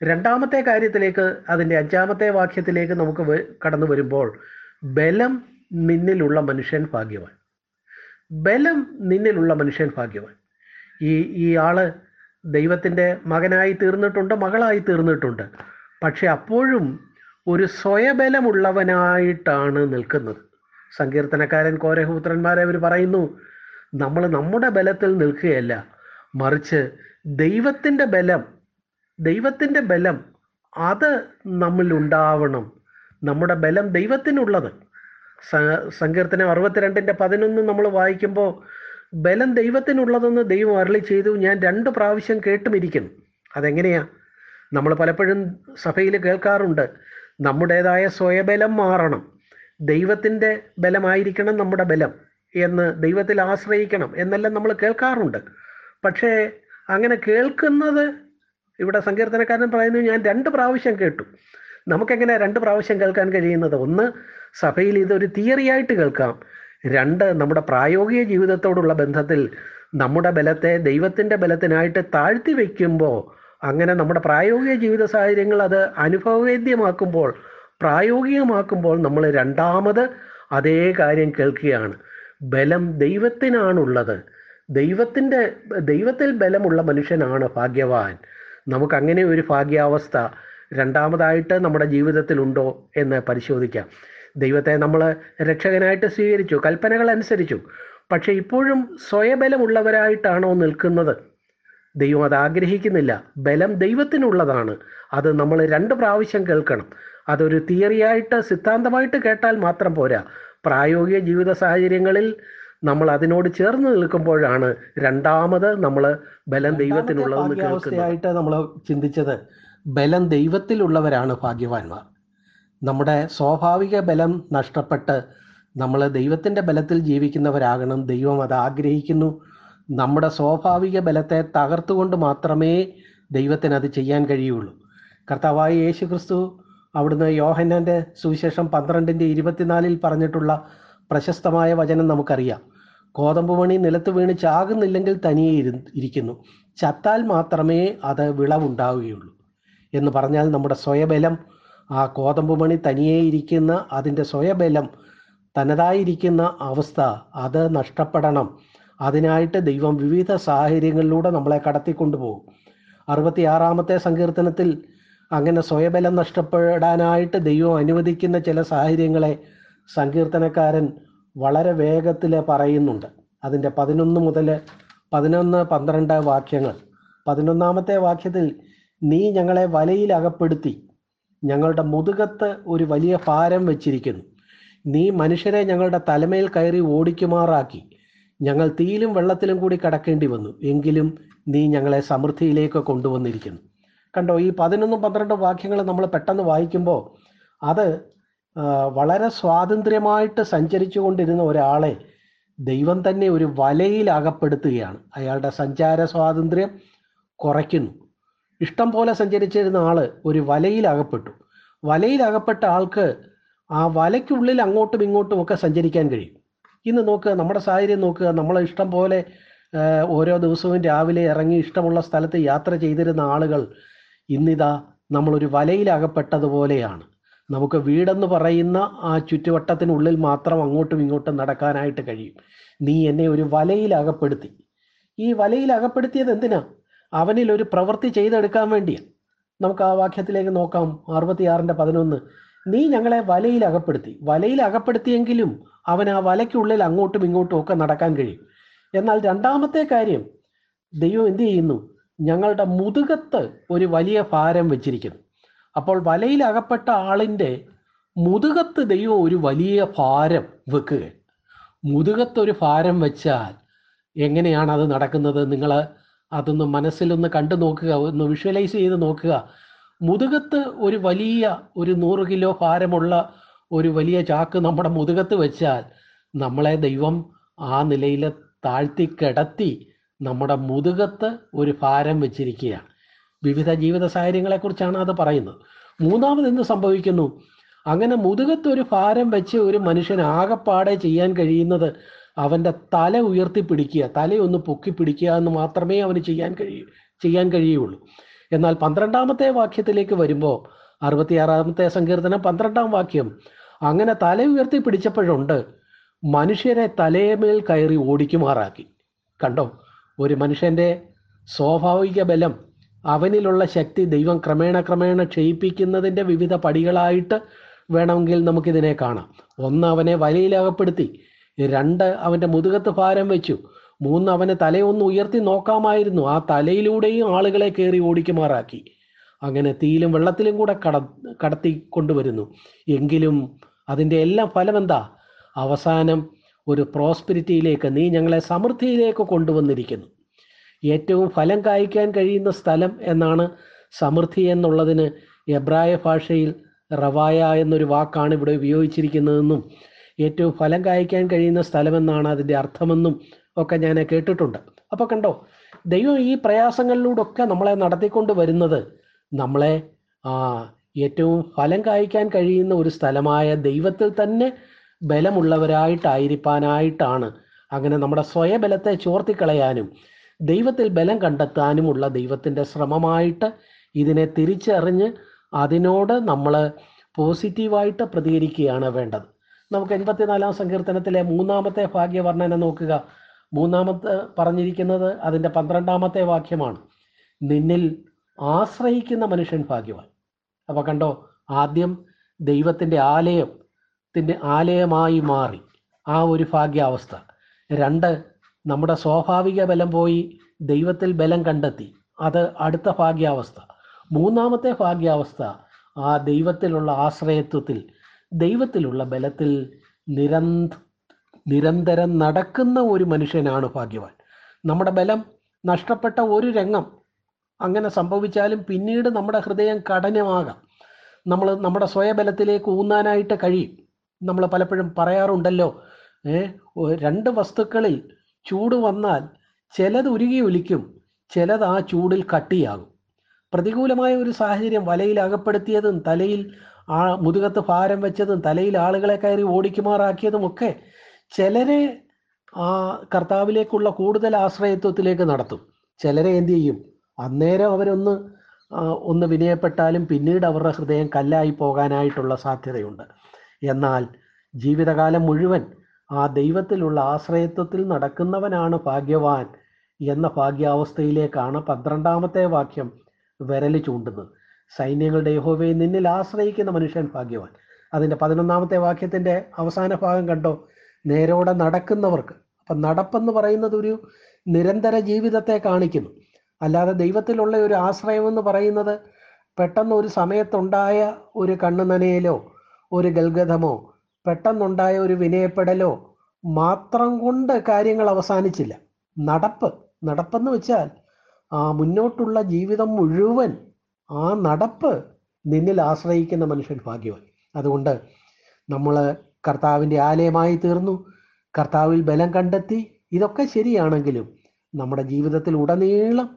രണ്ടാമത്തെ കാര്യത്തിലേക്ക് അതിന്റെ അഞ്ചാമത്തെ വാക്യത്തിലേക്ക് നമുക്ക് കടന്നു വരുമ്പോൾ ബലം നിന്നിലുള്ള മനുഷ്യൻ ഭാഗ്യവാൻ. ബലം നിന്നിലുള്ള മനുഷ്യൻ ഭാഗ്യവാൻ. ഈ ഈ ആൾ ദൈവത്തിന്റെ മകനായി തീർന്നിട്ടുണ്ട് മകളായി തീർന്നിട്ടുണ്ട്. പക്ഷെ അപ്പോഴും ഒരു സ്വയബലമുള്ളവനായിട്ടാണ് നിൽക്കുന്നത്. സങ്കീർത്തനക്കാരൻ കോരഹപുത്രന്മാരെ അവർ പറയുന്നു നമ്മൾ നമ്മുടെ ബലത്തിൽ നിൽക്കുകയല്ല മറിച്ച് ദൈവത്തിന്റെ ബലം ദൈവത്തിന്റെ ബലം അത് നമ്മിൽ ഉണ്ടാവണം. നമ്മുടെ ബലം ദൈവത്തിനുള്ളത്. സങ്കീർത്തനം അറുപത്തിരണ്ടിന്റെ പതിനൊന്ന് നമ്മൾ വായിക്കുമ്പോൾ ബലം ദൈവത്തിനുള്ളതെന്ന് ദൈവം അരളി ചെയ്തു. ഞാൻ രണ്ട് പ്രാവശ്യം കേട്ടുമിരിക്കുന്നു അതെങ്ങനെയാ? നമ്മൾ പലപ്പോഴും സഭയിൽ കേൾക്കാറുണ്ട് നമ്മുടേതായ സ്വയബലം മാറണം. ദൈവത്തിന്റെ ബലമായിരിക്കണം നമ്മുടെ ബലം എന്ന് ദൈവത്തിൽ ആശ്രയിക്കണം എന്നെല്ലാം നമ്മൾ കേൾക്കാറുണ്ട്. പക്ഷേ അങ്ങനെ കേൾക്കുന്നത് ഇവിടെ സങ്കീർത്തനക്കാരൻ പറയുന്നു ഞാൻ രണ്ട് പ്രാവശ്യം കേട്ടു. നമുക്കെങ്ങനെ രണ്ട് പ്രാവശ്യം കേൾക്കാൻ കഴിയുന്നത്? ഒന്ന് സഭയിൽ ഇതൊരു തിയറിയായിട്ട് കേൾക്കാം. രണ്ട് നമ്മുടെ പ്രായോഗിക ജീവിതത്തോടുള്ള ബന്ധത്തിൽ നമ്മുടെ ബലത്തെ ദൈവത്തിന്റെ ബലത്തിനായിട്ട് താഴ്ത്തി വയ്ക്കുമ്പോൾ അങ്ങനെ നമ്മുടെ പ്രായോഗിക ജീവിത സാഹചര്യങ്ങൾ അത് അനുഭവവേദ്യമാക്കുമ്പോൾ പ്രായോഗികമാക്കുമ്പോൾ നമ്മൾ രണ്ടാമത് അതേ കാര്യം കേൾക്കുകയാണ്. ബലം ദൈവത്തിനാണുള്ളത്. ദൈവത്തിന്റെ ദൈവത്തിൽ ബലമുള്ള മനുഷ്യനാണ് ഭാഗ്യവാൻ. നമുക്കങ്ങനെ ഒരു ഭാഗ്യാവസ്ഥ രണ്ടാമതായിട്ട് നമ്മുടെ ജീവിതത്തിലുണ്ടോ എന്ന് പരിശോധിക്കാം. ദൈവത്തെ നമ്മൾ രക്ഷകനായിട്ട് സ്വീകരിച്ചു കൽപ്പനകൾ അനുസരിച്ചു. പക്ഷെ ഇപ്പോഴും സ്വയബലമുള്ളവരായിട്ടാണോ നിൽക്കുന്നത്? ദൈവം അത് ആഗ്രഹിക്കുന്നില്ല. ബലം ദൈവത്തിനുള്ളതാണ്. അത് നമ്മൾ രണ്ട് പ്രാവശ്യം കേൾക്കണം. അതൊരു തിയറിയായിട്ട് സിദ്ധാന്തമായിട്ട് കേട്ടാൽ മാത്രം പോരാ. പ്രായോഗിക ജീവിത സാഹചര്യങ്ങളിൽ നമ്മൾ അതിനോട് ചേർന്ന് നിൽക്കുമ്പോഴാണ് രണ്ടാമത് നമ്മൾ ബലം ദൈവത്തിനുള്ളതെന്ന് കേൾക്കുന്നത്. നമ്മൾ ചിന്തിച്ചത് ബലം ദൈവത്തിലുള്ളവരാണ് ഭാഗ്യവാന്മാർ. നമ്മുടെ സ്വാഭാവിക ബലം നഷ്ടപ്പെട്ട് നമ്മൾ ദൈവത്തിന്റെ ബലത്തിൽ ജീവിക്കുന്നവരാകണം. ദൈവം അത് ആഗ്രഹിക്കുന്നു. നമ്മുടെ സ്വാഭാവിക ബലത്തെ തകർത്തുകൊണ്ട് മാത്രമേ ദൈവത്തിന് അത് ചെയ്യാൻ കഴിയുള്ളൂ. കർത്താവായ യേശു ക്രിസ്തു അവിടുന്ന് യോഹന്നാന്റെ സുവിശേഷം പന്ത്രണ്ടിന്റെ ഇരുപത്തിനാലിൽ പറഞ്ഞിട്ടുള്ള പ്രശസ്തമായ വചനം നമുക്കറിയാം. കോതമ്പ് മണി നിലത്ത് വീണ് ചാകുന്നില്ലെങ്കിൽ തനിയെ ഇരു ഇരിക്കുന്നു. ചത്താൽ മാത്രമേ അത് വിളവുണ്ടാവുകയുള്ളൂ എന്ന് പറഞ്ഞാൽ നമ്മുടെ സ്വയബലം ആ കോതമ്പ് മണി തനിയെ ഇരിക്കുന്ന അതിന്റെ സ്വയബലം തനതായിരിക്കുന്ന അവസ്ഥ അത് നഷ്ടപ്പെടണം. അതിനായിട്ട് ദൈവം വിവിധ സാഹചര്യങ്ങളിലൂടെ നമ്മളെ കടത്തിക്കൊണ്ടുപോകും. അറുപത്തിയാറാമത്തെ സങ്കീർത്തനത്തിൽ അങ്ങനെ സ്വയബലം നഷ്ടപ്പെടാനായിട്ട് ദൈവം അനുവദിക്കുന്ന ചില സാഹചര്യങ്ങളെ സങ്കീർത്തനക്കാരൻ വളരെ വേഗത്തിൽ പറയുന്നുണ്ട്. അതിന്റെ പതിനൊന്ന് മുതൽ പതിനൊന്ന് പന്ത്രണ്ട് വാക്യങ്ങൾ. പതിനൊന്നാമത്തെ വാക്യത്തിൽ നീ ഞങ്ങളെ വലയിൽ അകപ്പെടുത്തി ഞങ്ങളുടെ മുതുകത്ത് ഒരു വലിയ ഭാരം വച്ചിരിക്കുന്നു. നീ മനുഷ്യരെ ഞങ്ങളുടെ തലമേൽ കയറി ഓടിക്കുമാറാക്കി. ഞങ്ങൾ തീയിലും വെള്ളത്തിലും കൂടി കടക്കേണ്ടി വന്നു. എങ്കിലും നീ ഞങ്ങളെ സമൃദ്ധിയിലേക്ക് കൊണ്ടുവന്നിരിക്കുന്നു. കണ്ടോ ഈ പതിനൊന്നും പന്ത്രണ്ടും വാക്യങ്ങൾ നമ്മൾ പെട്ടെന്ന് വായിക്കുമ്പോൾ അത് വളരെ സ്വാതന്ത്ര്യമായിട്ട് സഞ്ചരിച്ചു കൊണ്ടിരുന്ന ഒരാളെ ദൈവം തന്നെ ഒരു വലയിൽ അകപ്പെടുത്തുകയാണ്. അയാളുടെ സഞ്ചാര സ്വാതന്ത്ര്യം കുറയ്ക്കുന്നു. ഇഷ്ടം പോലെ സഞ്ചരിച്ചിരുന്ന ആൾ ഒരു വലയിൽ അകപ്പെട്ടു വലയിൽ അകപ്പെട്ട ആൾക്ക് ആ വലയ്ക്കുള്ളിൽ അങ്ങോട്ടും ഇങ്ങോട്ടും ഒക്കെ സഞ്ചരിക്കാൻ കഴിയും. ഇന്ന് നോക്കുക നമ്മുടെ സാഹചര്യം നോക്കുക നമ്മൾ ഇഷ്ടം പോലെ ഓരോ ദിവസവും രാവിലെ ഇറങ്ങി ഇഷ്ടമുള്ള സ്ഥലത്ത് യാത്ര ചെയ്തിരുന്ന ആളുകൾ ഇന്നിതാ നമ്മളൊരു വലയിൽ അകപ്പെട്ടതുപോലെയാണ് നമുക്ക് വീടെന്ന് പറയുന്ന ആ ചുറ്റുവട്ടത്തിനുള്ളിൽ മാത്രം അങ്ങോട്ടും ഇങ്ങോട്ടും നടക്കാനായിട്ട് കഴിയും. നീ എന്നെ ഒരു വലയിൽ അകപ്പെടുത്തി ഈ വലയിൽ അകപ്പെടുത്തിയത് എന്തിനാ? അവനിൽ ഒരു പ്രവൃത്തി ചെയ്തെടുക്കാൻ വേണ്ടിയാണ് നമുക്ക് ആ വാക്യത്തിലേക്ക് നോക്കാം. അറുപത്തിയാറിന്റെ പതിനൊന്ന്. നീ ഞങ്ങളെ വലയിൽ അകപ്പെടുത്തി. വലയിൽ അകപ്പെടുത്തിയെങ്കിലും അവൻ ആ വലയ്ക്കുള്ളിൽ അങ്ങോട്ടും ഇങ്ങോട്ടും ഒക്കെ നടക്കാൻ കഴിയും. എന്നാൽ രണ്ടാമത്തെ കാര്യം ദൈവം എന്ത് ചെയ്യുന്നു? ഞങ്ങളുടെ മുതുകത്ത് ഒരു വലിയ ഭാരം വെച്ചിരിക്കുന്നു. അപ്പോൾ വലയിൽ അകപ്പെട്ട ആളിന്റെ മുതുകത്ത് ദൈവം ഒരു വലിയ ഭാരം വെക്കുക മുതുകത്തൊരു ഭാരം വെച്ചാൽ എങ്ങനെയാണ് അത് നടക്കുന്നത്? നിങ്ങൾ അതൊന്ന് മനസ്സിലൊന്ന് കണ്ടു നോക്കുക ഒന്ന് വിഷ്വലൈസ് ചെയ്ത് നോക്കുക. മുതുകത്ത് ഒരു വലിയ ഒരു നൂറ് കിലോ ഭാരമുള്ള ഒരു വലിയ ചാക്ക് നമ്മുടെ മുതുകത്ത് വെച്ചാൽ നമ്മളെ ദൈവം ആ നിലയിൽ താഴ്ത്തി കിടത്തി നമ്മുടെ മുതുകത്ത് ഒരു ഭാരം വെച്ചിരിക്കുകയാണ്. വിവിധ ജീവിത സാഹചര്യങ്ങളെക്കുറിച്ചാണ് അത് പറയുന്നത്. മൂന്നാമത് എന്ത് സംഭവിക്കുന്നു? അങ്ങനെ മുതുകത്ത് ഒരു ഭാരം വെച്ച് ഒരു മനുഷ്യൻ ആകപ്പാടെ ചെയ്യാൻ കഴിയുന്നത് അവന്റെ തല ഉയർത്തിപ്പിടിക്കുക തലയൊന്ന് പൊക്കി പിടിക്കുക എന്ന് മാത്രമേ അവന് ചെയ്യാൻ കഴിയൂ ചെയ്യാൻ കഴിയുള്ളൂ. എന്നാൽ പന്ത്രണ്ടാമത്തെ വാക്യത്തിലേക്ക് വരുമ്പോൾ അറുപത്തിയാറാമത്തെ സങ്കീർത്തനം പന്ത്രണ്ടാം വാക്യം അങ്ങനെ തല ഉയർത്തി പിടിച്ചപ്പോഴുണ്ട് മനുഷ്യരെ തലയമേൽ കയറി ഓടിക്കുമാറാക്കി. കണ്ടോ? ഒരു മനുഷ്യന്റെ സ്വാഭാവിക ബലം അവനിലുള്ള ശക്തി ദൈവം ക്രമേണ ക്രമേണ ക്ഷയിപ്പിക്കുന്നതിന്റെ വിവിധ പടികളായിട്ട് വേണമെങ്കിൽ നമുക്കിതിനെ കാണാം. ഒന്ന് അവനെ വലയിലകപ്പെടുത്തി രണ്ട് അവന്റെ മുതുകത്ത് ഭാരം വെച്ചു. മൂന്ന് അവന് തലയൊന്ന് ഉയർത്തി നോക്കാമായിരുന്നു. ആ തലയിലൂടെയും ആളുകളെ കയറി ഓടിക്കുമാറാക്കി. അങ്ങനെ തീയിലും വെള്ളത്തിലും കൂടെ കട കടത്തി കൊണ്ടുവരുന്നു. എങ്കിലും അതിന്റെ എല്ലാം ഫലം എന്താ? അവസാനം ഒരു പ്രോസ്പിരിറ്റിയിലേക്ക് നീ ഞങ്ങളെ സമൃദ്ധിയിലേക്ക് കൊണ്ടുവന്നിരിക്കുന്നു. ഏറ്റവും ഫലം കായ്ക്കാൻ കഴിയുന്ന സ്ഥലം എന്നാണ് സമൃദ്ധി എന്നുള്ളതിന് എബ്രായ ഭാഷയിൽ റവായ എന്നൊരു വാക്കാണ് ഇവിടെ ഉപയോഗിച്ചിരിക്കുന്നതെന്നും ഏറ്റവും ഫലം കായ്ക്കാൻ കഴിയുന്ന സ്ഥലമെന്നാണ് അതിന്റെ അർത്ഥമെന്നും ഒക്കെ ഞാൻ കേട്ടിട്ടുണ്ട്. അപ്പോൾ കണ്ടോ ദൈവം ഈ പ്രയാസങ്ങളിലൂടെ ഒക്കെ നമ്മളെ നടത്തിക്കൊണ്ട് വരുന്നത് നമ്മളെ ഏറ്റവും ഫലം കായ്ക്കാൻ കഴിയുന്ന ഒരു സ്ഥലമായ ദൈവത്തിൽ തന്നെ ബലമുള്ളവരായിട്ടായിരിക്കാനായിട്ടാണ് അങ്ങനെ നമ്മുടെ സ്വയബലത്തെ ചോർത്തിക്കളയാനും ദൈവത്തിൽ ബലം കണ്ടെത്താനുമുള്ള ദൈവത്തിന്റെ ശ്രമമായിട്ട് ഇതിനെ തിരിച്ചറിഞ്ഞ് അതിനോട് നമ്മൾ പോസിറ്റീവായിട്ട് പ്രതികരിക്കുകയാണ് വേണ്ടത്. നമുക്ക് എൺപത്തിനാലാം സങ്കീർത്തനത്തിലെ മൂന്നാമത്തെ ഭാഗ്യവർണന നോക്കുക. മൂന്നാമത്തെ പറഞ്ഞിരിക്കുന്നത് അതിന്റെ പന്ത്രണ്ടാമത്തെ വാക്യമാണ്. നിന്നിൽ ആശ്രയിക്കുന്ന മനുഷ്യൻ ഭാഗ്യവാൻ. അപ്പോൾ കണ്ടോ ആദ്യം ദൈവത്തിന്റെ ആലയത്തിന്റെ ആലയമായി മാറി. ആ ഒരു ഭാഗ്യാവസ്ഥ. രണ്ട് നമ്മുടെ സ്വാഭാവിക ബലം പോയി ദൈവത്തിൽ ബലം കണ്ടെത്തി. അത് അടുത്ത ഭാഗ്യാവസ്ഥ. മൂന്നാമത്തെ ഭാഗ്യാവസ്ഥ ആ ദൈവത്തിലുള്ള ആശ്രയത്വത്തിൽ ദൈവത്തിലുള്ള ബലത്തിൽ നിരന്ത നിരന്തരം നടക്കുന്ന ഒരു മനുഷ്യനാണ് ഭാഗ്യവാൻ. നമ്മുടെ ബലം നഷ്ടപ്പെട്ട ഒരു രംഗം അങ്ങനെ സംഭവിച്ചാലും പിന്നീട് നമ്മുടെ ഹൃദയം കഠിനമാകാം. നമ്മൾ നമ്മുടെ സ്വയബലത്തിലേക്ക് ഊന്നാനായിട്ട് കഴിയും. നമ്മൾ പലപ്പോഴും പറയാറുണ്ടല്ലോ ഏ രണ്ട് വസ്തുക്കളിൽ ചൂട് വന്നാൽ ചിലത് ഉരുകി ഒലിക്കും ചിലത് ആ ചൂടിൽ കട്ടിയാകും. പ്രതികൂലമായ ഒരു സാഹചര്യം വലയിൽ അകപ്പെടുത്തിയതും തലയിൽ ആ മുതുകത്ത് ഭാരം വെച്ചതും തലയിൽ ആളുകളെ കയറി ഓടിക്കുമാറാക്കിയതും ഒക്കെ ചിലരെ ആ കർത്താവിലേക്കുള്ള കൂടുതൽ ആശ്രയത്വത്തിലേക്ക് നടത്തും. ചിലരെ എന്തു ചെയ്യും? അന്നേരം അവരൊന്ന് ഒന്ന് വിനയപ്പെട്ടാലും പിന്നീട് അവരുടെ ഹൃദയം കല്ലായി പോകാനായിട്ടുള്ള സാധ്യതയുണ്ട്. എന്നാൽ ജീവിതകാലം മുഴുവൻ ആ ദൈവത്തിലുള്ള ആശ്രയത്വത്തിൽ നടക്കുന്നവനാണ് ഭാഗ്യവാൻ എന്ന ഭാഗ്യാവസ്ഥയിലേക്കാണ് പന്ത്രണ്ടാമത്തെ വാക്യം വിരൽ ചൂണ്ടുന്നത്. സൈന്യങ്ങളുടെ യഹോവയെ നിന്നിൽ ആശ്രയിക്കുന്ന മനുഷ്യൻ ഭാഗ്യവാൻ. അതിന്റെ പതിനൊന്നാമത്തെ വാക്യത്തിന്റെ അവസാന ഭാഗം കണ്ടോ? നേരോടെ നടക്കുന്നവർക്ക്. അപ്പം നടപ്പെന്ന് പറയുന്നത് ഒരു നിരന്തര ജീവിതത്തെ കാണിക്കുന്നു. അല്ലാതെ ദൈവത്തിലുള്ള ഒരു ആശ്രയമെന്ന് പറയുന്നത് പെട്ടെന്ന് ഒരു സമയത്തുണ്ടായ ഒരു കണ്ണുനനയിലോ ഒരു ഗൽഗതമോ പെട്ടെന്നുണ്ടായ ഒരു വിനയപ്പെടലോ മാത്രം കൊണ്ട് കാര്യങ്ങൾ അവസാനിച്ചില്ല. നടപ്പ് നടപ്പെന്ന് വെച്ചാൽ ആ മുന്നോട്ടുള്ള ജീവിതം മുഴുവൻ ആ നടപ്പ് നിന്നിൽ ആശ്രയിക്കുന്ന മനുഷ്യൻ ഭാഗ്യവാൻ. അതുകൊണ്ട് നമ്മൾ കർത്താവിന്റെ ആലയമായി തീർന്നു. കർത്താവിൽ ബലം കണ്ടെത്തി. ഇതൊക്കെ ശരിയാണെങ്കിലും നമ്മുടെ ജീവിതത്തിൽ ഉടനീളം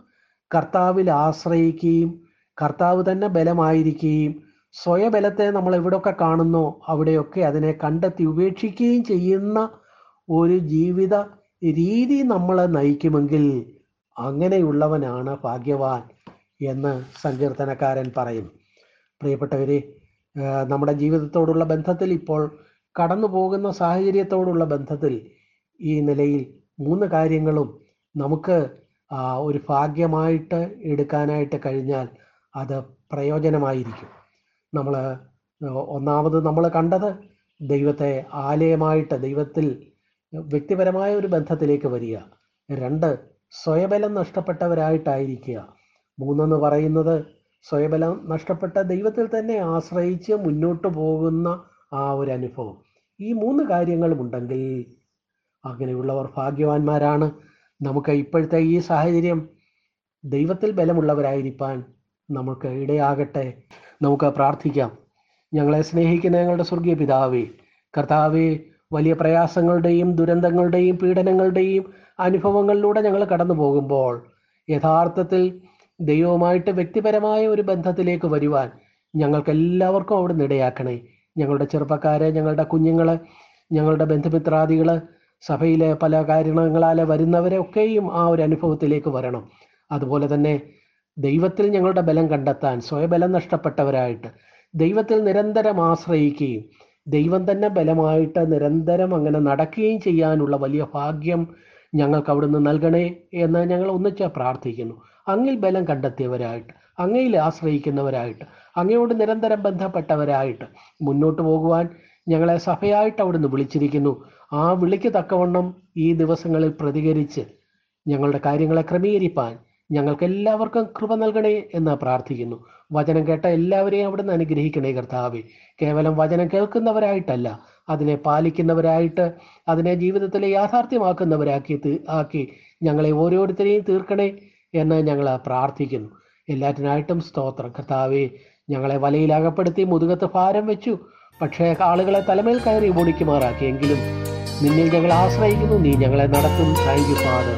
കർത്താവിൽ ആശ്രയിക്കുകയും കർത്താവ് തന്നെ ബലമായിരിക്കുകയും സ്വയബലത്തെ നമ്മൾ എവിടെയൊക്കെ കാണുന്നോ അവിടെയൊക്കെ അതിനെ കണ്ടെത്തി ഉപേക്ഷിക്കുകയും ചെയ്യുന്ന ഒരു ജീവിത രീതി നമ്മളെ നയിക്കുമെങ്കിൽ അങ്ങനെയുള്ളവനാണ് ഭാഗ്യവാൻ. എന്ന് സങ്കീർത്തനക്കാരൻ പറയും. പ്രിയപ്പെട്ടവരെ നമ്മുടെ ജീവിതത്തോടുള്ള ബന്ധത്തിൽ ഇപ്പോൾ കടന്നു പോകുന്ന സാഹചര്യത്തോടുള്ള ബന്ധത്തിൽ ഈ നിലയിൽ മൂന്ന് കാര്യങ്ങളും നമുക്ക് ഒരു ഭാഗ്യമായിട്ട് എടുക്കാനായിട്ട് കഴിഞ്ഞാൽ അത് പ്രയോജനമായിരിക്കും. നമ്മൾ ഒന്നാമത് നമ്മൾ കണ്ടത് ദൈവത്തെ ആലയമായിട്ട് ദൈവത്തിൽ വ്യക്തിപരമായ ഒരു ബന്ധത്തിലേക്ക് വരിക. രണ്ട് സ്വയബലം നഷ്ടപ്പെട്ടവരായിട്ടായിരിക്കുക. മൂന്നെന്ന് പറയുന്നത് സ്വയബലം നഷ്ടപ്പെട്ട ദൈവത്തിൽ തന്നെ ആശ്രയിച്ച് മുന്നോട്ട് പോകുന്ന ആ ഒരു അനുഭവം. ഈ മൂന്ന് കാര്യങ്ങളും ഉണ്ടെങ്കിൽ അങ്ങനെയുള്ളവർ ഭാഗ്യവാന്മാരാണ്. നമുക്ക് ഇപ്പോഴത്തെ ഈ സാഹചര്യം ദൈവത്തിൽ ബലമുള്ളവരായിരിക്കാൻ നമുക്ക് ഇടയാകട്ടെ. നമുക്ക് പ്രാർത്ഥിക്കാം. ഞങ്ങളെ സ്നേഹിക്കുന്ന ഞങ്ങളുടെ സ്വർഗീയ പിതാവേ കർത്താവേ വലിയ പ്രയാസങ്ങളുടെയും ദുരന്തങ്ങളുടെയും പീഡനങ്ങളുടെയും അനുഭവങ്ങളിലൂടെ ഞങ്ങൾ കടന്നു പോകുമ്പോൾ യഥാർത്ഥത്തിൽ ദൈവവുമായിട്ട് വ്യക്തിപരമായ ഒരു ബന്ധത്തിലേക്ക് വരുവാൻ ഞങ്ങൾക്ക് എല്ലാവർക്കും അവിടെ ഇടയാക്കണേ. ഞങ്ങളുടെ ചെറുപ്പക്കാരെ ഞങ്ങളുടെ കുഞ്ഞുങ്ങളെ ഞങ്ങളുടെ ബന്ധുമിത്രാദികൾ സഭയിലെ പല കാരണങ്ങളാൽ വരുന്നവരൊക്കെയും ആ ഒരു അനുഭവത്തിലേക്ക് വരണം. അതുപോലെ തന്നെ ദൈവത്തിൽ ഞങ്ങളുടെ ബലം കണ്ടെത്താൻ സ്വയബലം നഷ്ടപ്പെട്ടവരായിട്ട് ദൈവത്തിൽ നിരന്തരം ആശ്രയിക്കുകയും ദൈവം തന്നെ ബലമായിട്ട് നിരന്തരം അങ്ങനെ നടക്കുകയും ചെയ്യാനുള്ള വലിയ ഭാഗ്യം ഞങ്ങൾക്ക് അവിടുന്ന് നൽകണേ എന്ന് ഞങ്ങൾ ഒന്നിച്ച് പ്രാർത്ഥിക്കുന്നു. അങ്ങിൽ ബലം കണ്ടെത്തിയവരായിട്ട് അങ്ങയിൽ ആശ്രയിക്കുന്നവരായിട്ട് അങ്ങയോട് നിരന്തരം ബന്ധപ്പെട്ടവരായിട്ട് മുന്നോട്ട് പോകുവാൻ ഞങ്ങളെ സഭയായിട്ട് അവിടുന്ന് വിളിച്ചിരിക്കുന്നു. ആ വിളിക്ക് തക്കവണ്ണം ഈ ദിവസങ്ങളിൽ പ്രതികരിച്ച് ഞങ്ങളുടെ കാര്യങ്ങളെ ക്രമീകരിപ്പാൻ ഞങ്ങൾക്ക് എല്ലാവർക്കും കൃപ നൽകണേ എന്ന് പ്രാർത്ഥിക്കുന്നു. വചനം കേട്ട എല്ലാവരെയും അവിടുന്ന് അനുഗ്രഹിക്കണേ കർത്താവെ. കേവലം വചനം കേൾക്കുന്നവരായിട്ടല്ല അതിനെ പാലിക്കുന്നവരായിട്ട് അതിനെ ജീവിതത്തിലെ യാഥാർത്ഥ്യമാക്കുന്നവരാക്കി ആക്കി ഞങ്ങളെ ഓരോരുത്തരെയും തീർക്കണേ എന്ന് ഞങ്ങൾ പ്രാർത്ഥിക്കുന്നു. എല്ലാറ്റിനായിട്ടും സ്തോത്രം. കർത്താവെ ഞങ്ങളെ വലയിൽ അകപ്പെടുത്തി മുതുകത്ത് ഭാരം വെച്ചു. പക്ഷേ ആളുകളെ തലമേൽ കയറി ഓടിക്കുമാറാക്കി എങ്കിലും നിന്നിൽ ഞങ്ങൾ ആശ്രയിക്കുന്നു. നീ ഞങ്ങളെ നടത്തും താങ്ക് യു ഫാദർ